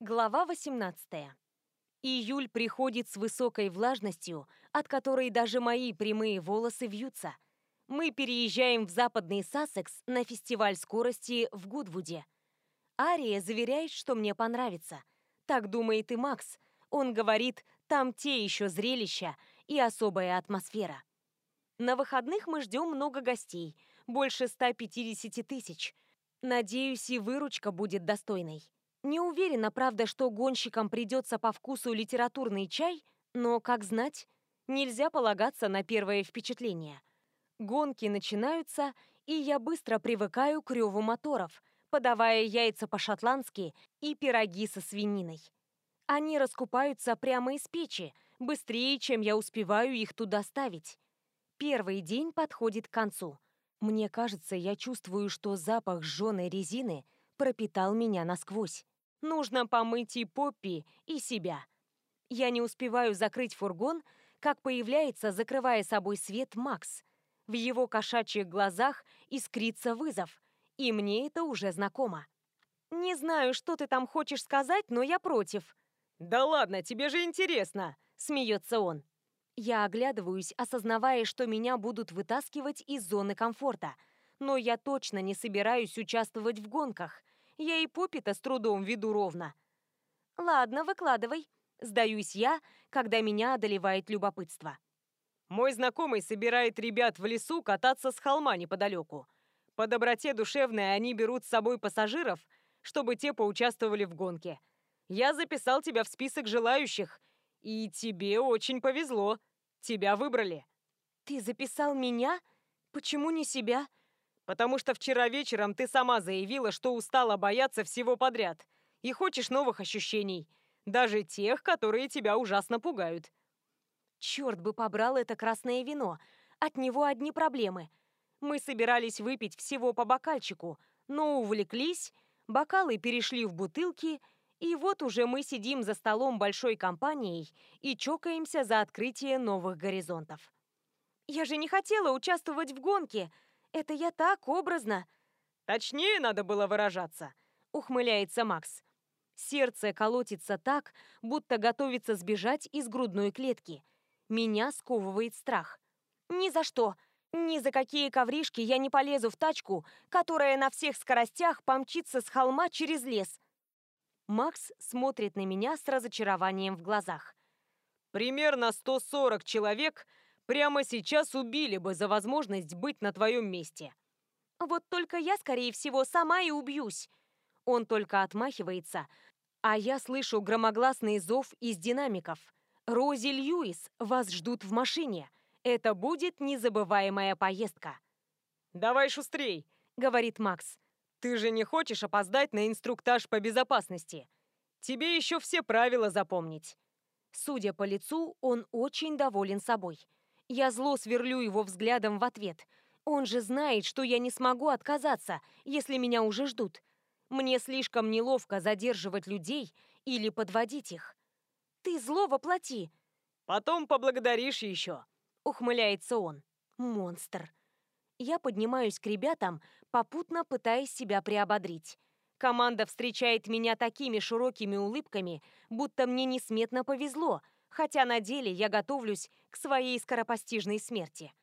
Глава 18. Июль приходит с высокой влажностью, от которой даже мои прямые волосы вьются. Мы переезжаем в западный Сассекс на фестиваль скорости в Гудвуде. Ария заверяет, что мне понравится. Так думает и Макс. Он говорит, там те еще зрелища и особая атмосфера. На выходных мы ждем много гостей, больше 150 тысяч. Надеюсь, и выручка будет достойной. Не уверена, правда, что гонщикам придется по вкусу литературный чай, но, как знать, нельзя полагаться на первое впечатление. Гонки начинаются, и я быстро привыкаю к реву моторов, подавая яйца по-шотландски и пироги со свининой. Они раскупаются прямо из печи, быстрее, чем я успеваю их туда ставить. Первый день подходит к концу. Мне кажется, я чувствую, что запах сжженной резины пропитал меня насквозь. Нужно помыть и Поппи, и себя. Я не успеваю закрыть фургон, как появляется, закрывая собой свет, Макс. В его кошачьих глазах искрится вызов, и мне это уже знакомо. «Не знаю, что ты там хочешь сказать, но я против». «Да ладно, тебе же интересно!» — смеется он. Я оглядываюсь, осознавая, что меня будут вытаскивать из зоны комфорта. Но я точно не собираюсь участвовать в гонках. Я и попи-то с трудом веду ровно. Ладно, выкладывай. Сдаюсь я, когда меня одолевает любопытство. Мой знакомый собирает ребят в лесу кататься с холма неподалеку. По доброте душевной они берут с собой пассажиров, чтобы те поучаствовали в гонке. Я записал тебя в список желающих, и тебе очень повезло. Тебя выбрали. Ты записал меня? Почему не себя? Потому что вчера вечером ты сама заявила, что устала бояться всего подряд и хочешь новых ощущений, даже тех, которые тебя ужасно пугают. Черт бы побрал это красное вино. От него одни проблемы. Мы собирались выпить всего по бокальчику, но увлеклись, бокалы перешли в бутылки, и вот уже мы сидим за столом большой компанией и чокаемся за открытие новых горизонтов. «Я же не хотела участвовать в гонке!» Это я так образно. Точнее надо было выражаться, ухмыляется Макс. Сердце колотится так, будто готовится сбежать из грудной клетки. Меня сковывает страх. Ни за что, ни за какие ковришки я не полезу в тачку, которая на всех скоростях помчится с холма через лес. Макс смотрит на меня с разочарованием в глазах. Примерно 140 человек прямо сейчас убили бы за возможность быть на твоем месте. Вот только я, скорее всего, сама и убьюсь. Он только отмахивается, а я слышу громогласный зов из динамиков. «Рози Льюис, вас ждут в машине. Это будет незабываемая поездка». «Давай шустрей», — говорит Макс. «Ты же не хочешь опоздать на инструктаж по безопасности? Тебе еще все правила запомнить». Судя по лицу, он очень доволен собой. Я зло сверлю его взглядом в ответ. Он же знает, что я не смогу отказаться, если меня уже ждут. Мне слишком неловко задерживать людей или подводить их. Ты зло воплоти. Потом поблагодаришь еще. Ухмыляется он. Монстр. Я поднимаюсь к ребятам, попутно пытаясь себя приободрить. Команда встречает меня такими широкими улыбками, будто мне несметно повезло — хотя на деле я готовлюсь к своей скоропостижной смерти.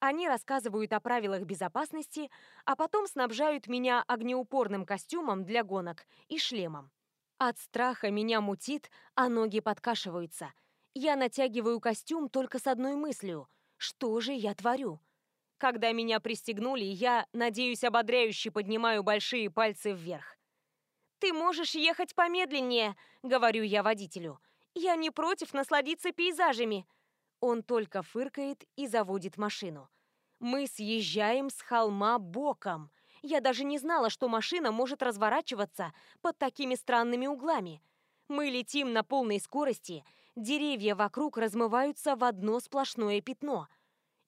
Они рассказывают о правилах безопасности, а потом снабжают меня огнеупорным костюмом для гонок и шлемом. От страха меня мутит, а ноги подкашиваются. Я натягиваю костюм только с одной мыслью – что же я творю? Когда меня пристегнули, я, надеюсь, ободряюще поднимаю большие пальцы вверх. «Ты можешь ехать помедленнее», — говорю я водителю. Я не против насладиться пейзажами. Он только фыркает и заводит машину. Мы съезжаем с холма боком. Я даже не знала, что машина может разворачиваться под такими странными углами. Мы летим на полной скорости, деревья вокруг размываются в одно сплошное пятно.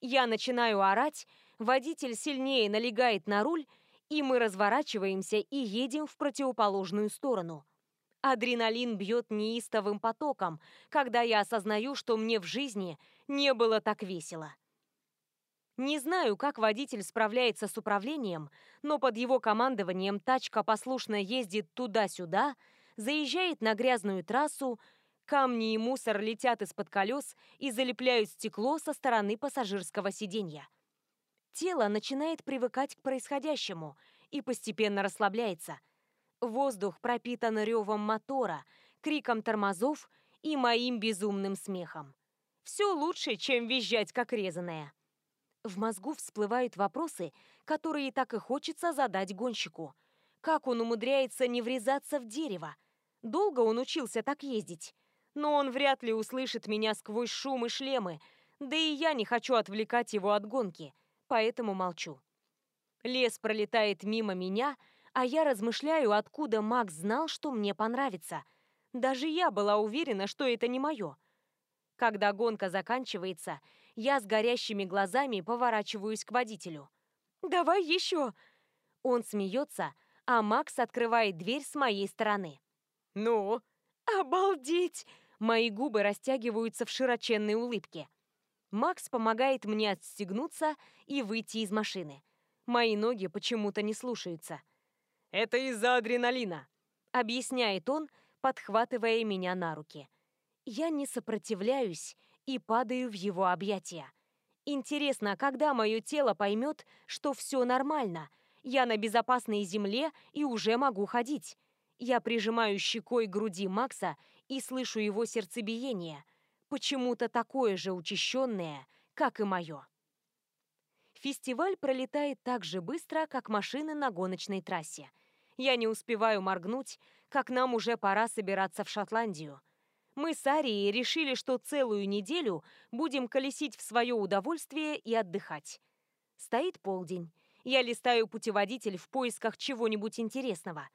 Я начинаю орать, водитель сильнее налегает на руль, и мы разворачиваемся и едем в противоположную сторону. Адреналин бьет неистовым потоком, когда я осознаю, что мне в жизни не было так весело. Не знаю, как водитель справляется с управлением, но под его командованием тачка послушно ездит туда-сюда, заезжает на грязную трассу, камни и мусор летят из-под колес и залепляют стекло со стороны пассажирского сиденья. Тело начинает привыкать к происходящему и постепенно расслабляется. Воздух пропитан ревом мотора, криком тормозов и моим безумным смехом. Все лучше, чем визжать как резаная. В мозгу всплывают вопросы, которые так и хочется задать гонщику. Как он умудряется не врезаться в дерево? Долго он учился так ездить? Но он вряд ли услышит меня сквозь шум и шлемы, да и я не хочу отвлекать его от гонки, поэтому молчу. Лес пролетает мимо меня, а я размышляю, откуда Макс знал, что мне понравится. Даже я была уверена, что это не мое. Когда гонка заканчивается, я с горящими глазами поворачиваюсь к водителю. «Давай еще!» Он смеется, а Макс открывает дверь с моей стороны. «Ну?» «Обалдеть!» Мои губы растягиваются в широченной улыбке. Макс помогает мне отстегнуться и выйти из машины. Мои ноги почему-то не слушаются. «Это из-за адреналина», — объясняет он, подхватывая меня на руки. Я не сопротивляюсь и падаю в его объятия. Интересно, когда мое тело поймет, что все нормально, я на безопасной земле и уже могу ходить. Я прижимаю щекой груди Макса и слышу его сердцебиение, почему-то такое же учащенное, как и мое. Фестиваль пролетает так же быстро, как машины на гоночной трассе. Я не успеваю моргнуть, как нам уже пора собираться в Шотландию. Мы с Арией решили, что целую неделю будем колесить в свое удовольствие и отдыхать. Стоит полдень. Я листаю путеводитель в поисках чего-нибудь интересного.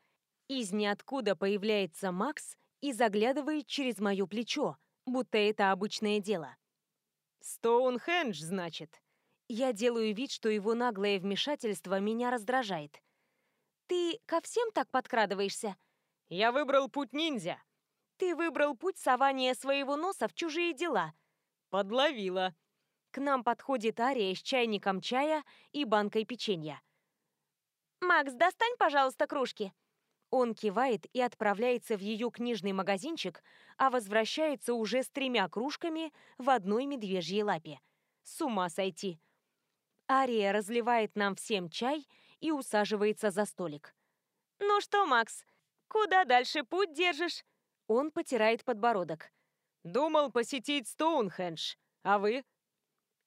Из ниоткуда появляется Макс и заглядывает через мое плечо, будто это обычное дело. «Стоунхендж, значит?» Я делаю вид, что его наглое вмешательство меня раздражает. «Ты ко всем так подкрадываешься?» «Я выбрал путь ниндзя». «Ты выбрал путь сования своего носа в чужие дела». «Подловила». К нам подходит Ария с чайником чая и банкой печенья. «Макс, достань, пожалуйста, кружки». Он кивает и отправляется в ее книжный магазинчик, а возвращается уже с тремя кружками в одной медвежьей лапе. С ума сойти. Ария разливает нам всем чай и усаживается за столик. «Ну что, Макс, куда дальше путь держишь?» Он потирает подбородок. «Думал посетить Стоунхендж, а вы?»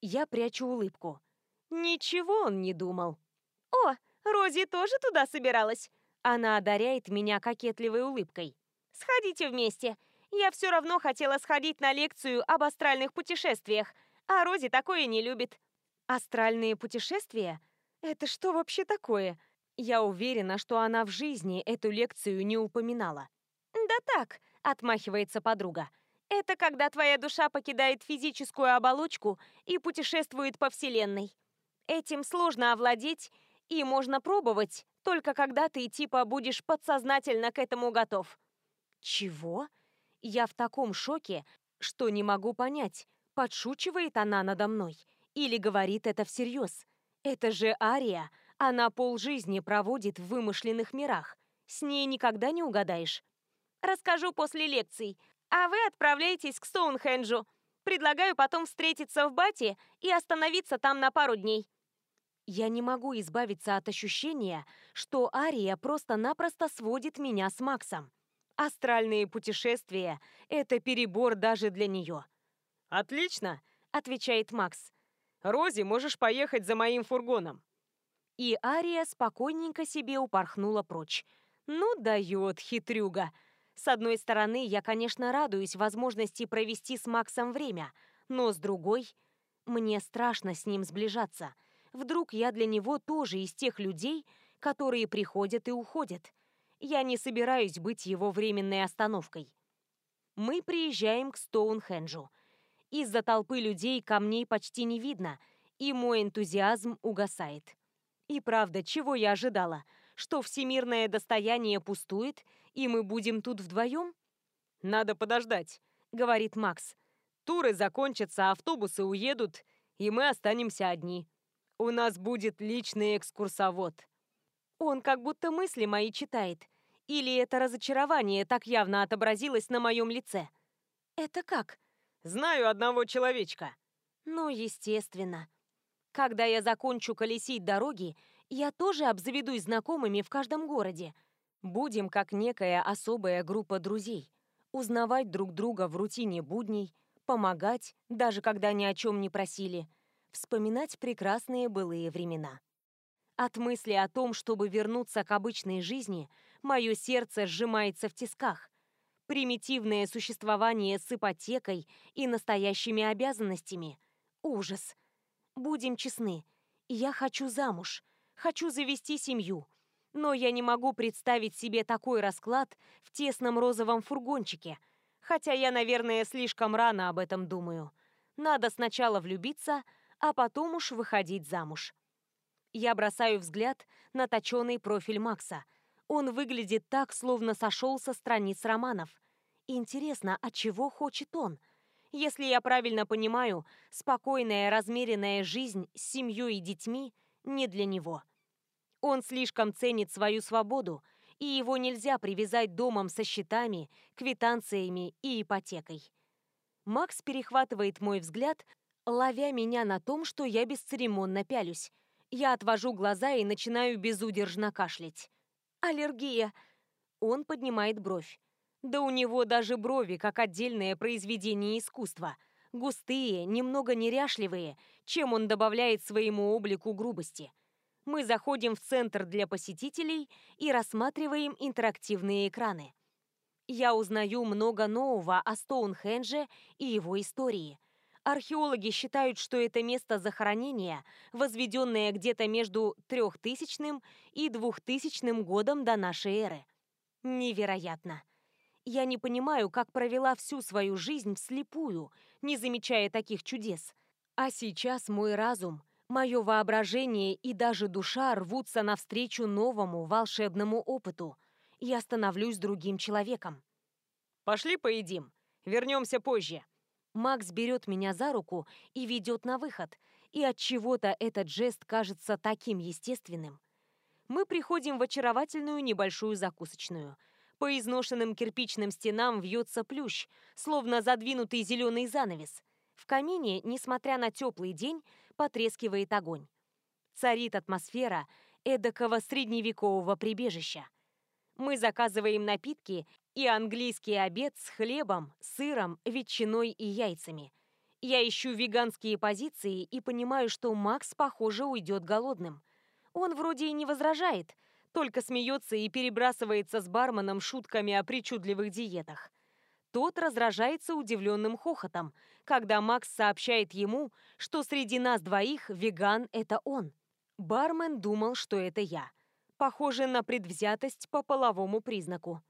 Я прячу улыбку. Ничего он не думал. «О, Рози тоже туда собиралась?» Она одаряет меня кокетливой улыбкой. «Сходите вместе. Я все равно хотела сходить на лекцию об астральных путешествиях, а Рози такое не любит». Астральные путешествия? Это что вообще такое? Я уверена, что она в жизни эту лекцию не упоминала. «Да так», — отмахивается подруга. «Это когда твоя душа покидает физическую оболочку и путешествует по Вселенной. Этим сложно овладеть, и можно пробовать, только когда ты типа будешь подсознательно к этому готов». «Чего?» Я в таком шоке, что не могу понять, подшучивает она надо мной или говорит это всерьез? Это же Ария. Она полжизни проводит в вымышленных мирах. С ней никогда не угадаешь. Расскажу после лекций. А вы отправляйтесь к Стоунхенджу. Предлагаю потом встретиться в Бате и остановиться там на пару дней. Я не могу избавиться от ощущения, что Ария просто-напросто сводит меня с Максом. Астральные путешествия — это перебор даже для нее. «Отлично!» — отвечает Макс. Рози, можешь поехать за моим фургоном». И Ария спокойненько себе упорхнула прочь. Ну, дает, хитрюга. С одной стороны, я, конечно, радуюсь возможности провести с Максом время, но с другой, мне страшно с ним сближаться. Вдруг я для него тоже из тех людей, которые приходят и уходят. Я не собираюсь быть его временной остановкой. Мы приезжаем к Стоунхенджу. Из-за толпы людей камней почти не видно, и мой энтузиазм угасает. И правда, чего я ожидала? Что всемирное достояние пустует, и мы будем тут вдвоем? «Надо подождать», — говорит Макс. «Туры закончатся, автобусы уедут, и мы останемся одни. У нас будет личный экскурсовод». Он как будто мысли мои читает. Или это разочарование так явно отобразилось на моем лице? Это как? Знаю одного человечка. Ну, естественно. Когда я закончу колесить дороги, я тоже обзаведусь знакомыми в каждом городе. Будем как некая особая группа друзей. Узнавать друг друга в рутине будней, помогать, даже когда ни о чем не просили. Вспоминать прекрасные былые времена. От мысли о том, чтобы вернуться к обычной жизни, мое сердце сжимается в тисках. Примитивное существование с ипотекой и настоящими обязанностями. Ужас. Будем честны, я хочу замуж, хочу завести семью. Но я не могу представить себе такой расклад в тесном розовом фургончике. Хотя я, наверное, слишком рано об этом думаю. Надо сначала влюбиться, а потом уж выходить замуж. Я бросаю взгляд на точёный профиль Макса – он выглядит так, словно сошел со страниц романов. Интересно, от чего хочет он? Если я правильно понимаю, спокойная, размеренная жизнь с семьей и детьми не для него. Он слишком ценит свою свободу, и его нельзя привязать домом со счетами, квитанциями и ипотекой. Макс перехватывает мой взгляд, ловя меня на том, что я бесцеремонно пялюсь. Я отвожу глаза и начинаю безудержно кашлять. Аллергия. Он поднимает бровь. Да у него даже брови, как отдельное произведение искусства. Густые, немного неряшливые, чем он добавляет своему облику грубости. Мы заходим в центр для посетителей и рассматриваем интерактивные экраны. Я узнаю много нового о Стоунхендже и его истории – Археологи считают, что это место захоронения, возведенное где-то между 3000 и 2000 годом до нашей эры. Невероятно. Я не понимаю, как провела всю свою жизнь вслепую, не замечая таких чудес. А сейчас мой разум, мое воображение и даже душа рвутся навстречу новому волшебному опыту. Я становлюсь другим человеком. «Пошли поедим. Вернемся позже», Макс берет меня за руку и ведет на выход, и от чего-то этот жест кажется таким естественным. Мы приходим в очаровательную небольшую закусочную. По изношенным кирпичным стенам вьется плющ, словно задвинутый зеленый занавес. В камине, несмотря на теплый день, потрескивает огонь. Царит атмосфера эдакого средневекового прибежища. Мы заказываем напитки и английский обед с хлебом, сыром, ветчиной и яйцами. Я ищу веганские позиции и понимаю, что Макс, похоже, уйдет голодным. Он вроде и не возражает, только смеется и перебрасывается с барменом шутками о причудливых диетах. Тот раздражается удивленным хохотом, когда Макс сообщает ему, что среди нас двоих веган – это он. Бармен думал, что это я похоже на предвзятость по половому признаку.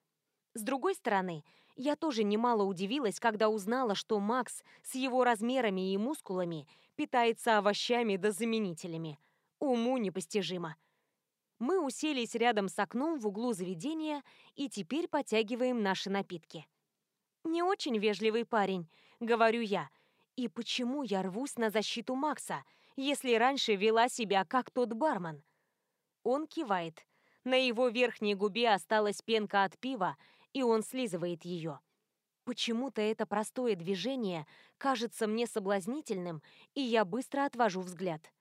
С другой стороны, я тоже немало удивилась, когда узнала, что Макс с его размерами и мускулами питается овощами да заменителями. Уму непостижимо. Мы уселись рядом с окном в углу заведения и теперь потягиваем наши напитки. «Не очень вежливый парень», — говорю я. «И почему я рвусь на защиту Макса, если раньше вела себя как тот бармен?» Он кивает. На его верхней губе осталась пенка от пива, и он слизывает ее. Почему-то это простое движение кажется мне соблазнительным, и я быстро отвожу взгляд.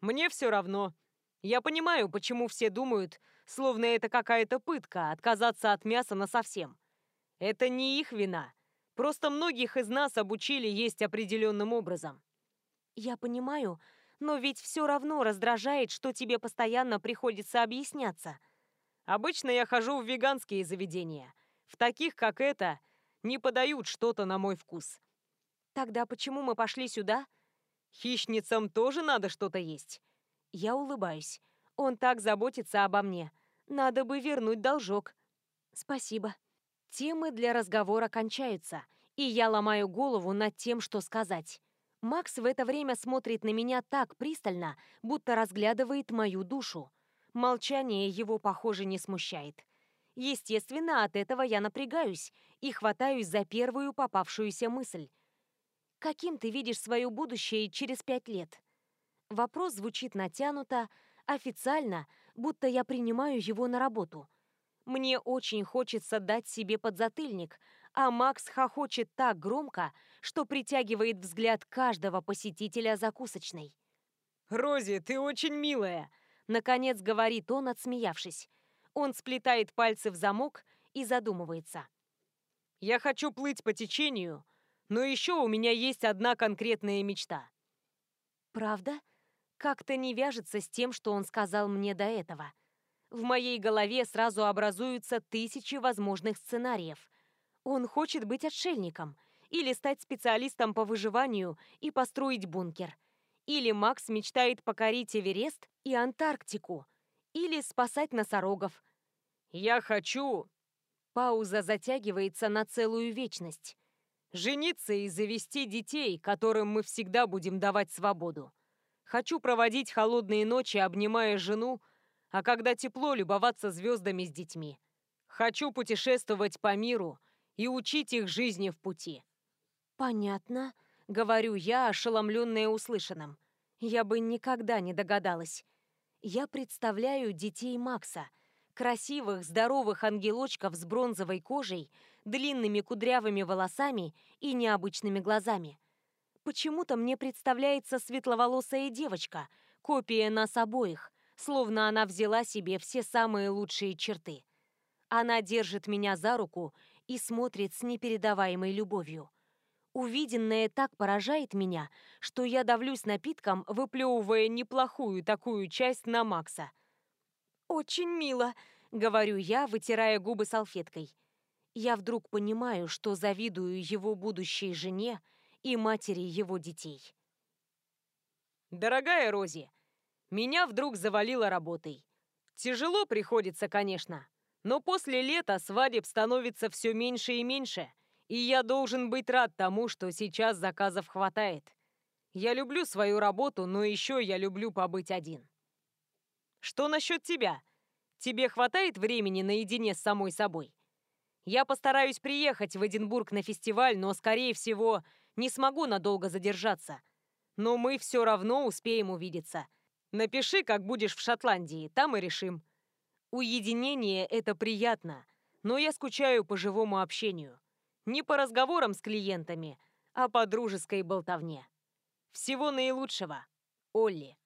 «Мне все равно. Я понимаю, почему все думают, словно это какая-то пытка отказаться от мяса насовсем. Это не их вина. Просто многих из нас обучили есть определенным образом». «Я понимаю, но ведь все равно раздражает, что тебе постоянно приходится объясняться. Обычно я хожу в веганские заведения. В таких, как это, не подают что-то на мой вкус. Тогда почему мы пошли сюда? Хищницам тоже надо что-то есть. Я улыбаюсь. Он так заботится обо мне. Надо бы вернуть должок. Спасибо. Темы для разговора кончаются, и я ломаю голову над тем, что сказать. Макс в это время смотрит на меня так пристально, будто разглядывает мою душу. Молчание его, похоже, не смущает. Естественно, от этого я напрягаюсь и хватаюсь за первую попавшуюся мысль. «Каким ты видишь свое будущее через пять лет?» Вопрос звучит натянуто, официально, будто я принимаю его на работу. Мне очень хочется дать себе подзатыльник, а Макс хохочет так громко, что притягивает взгляд каждого посетителя закусочной. «Рози, ты очень милая!» Наконец говорит он, отсмеявшись. Он сплетает пальцы в замок и задумывается. «Я хочу плыть по течению, но еще у меня есть одна конкретная мечта». «Правда?» Как-то не вяжется с тем, что он сказал мне до этого. В моей голове сразу образуются тысячи возможных сценариев. Он хочет быть отшельником, или стать специалистом по выживанию и построить бункер. Или Макс мечтает покорить Эверест и Антарктику, или спасать носорогов. «Я хочу...» Пауза затягивается на целую вечность. «Жениться и завести детей, которым мы всегда будем давать свободу. Хочу проводить холодные ночи, обнимая жену, а когда тепло, любоваться звездами с детьми. Хочу путешествовать по миру и учить их жизни в пути». «Понятно», — говорю я, ошеломленная услышанным. Я бы никогда не догадалась. Я представляю детей Макса, красивых, здоровых ангелочков с бронзовой кожей, длинными кудрявыми волосами и необычными глазами. Почему-то мне представляется светловолосая девочка, копия нас обоих, словно она взяла себе все самые лучшие черты. Она держит меня за руку и смотрит с непередаваемой любовью. Увиденное так поражает меня, что я давлюсь напитком, выплевывая неплохую такую часть на Макса. «Очень мило», — говорю я, вытирая губы салфеткой. Я вдруг понимаю, что завидую его будущей жене и матери его детей. «Дорогая Рози, меня вдруг завалило работой. Тяжело приходится, конечно, но после лета свадеб становится все меньше и меньше — и я должен быть рад тому, что сейчас заказов хватает. Я люблю свою работу, но еще я люблю побыть один. Что насчет тебя? Тебе хватает времени наедине с самой собой? Я постараюсь приехать в Эдинбург на фестиваль, но, скорее всего, не смогу надолго задержаться. Но мы все равно успеем увидеться. Напиши, как будешь в Шотландии, там и решим. Уединение — это приятно, но я скучаю по живому общению. Не по разговорам с клиентами, а по дружеской болтовне. Всего наилучшего, Олли.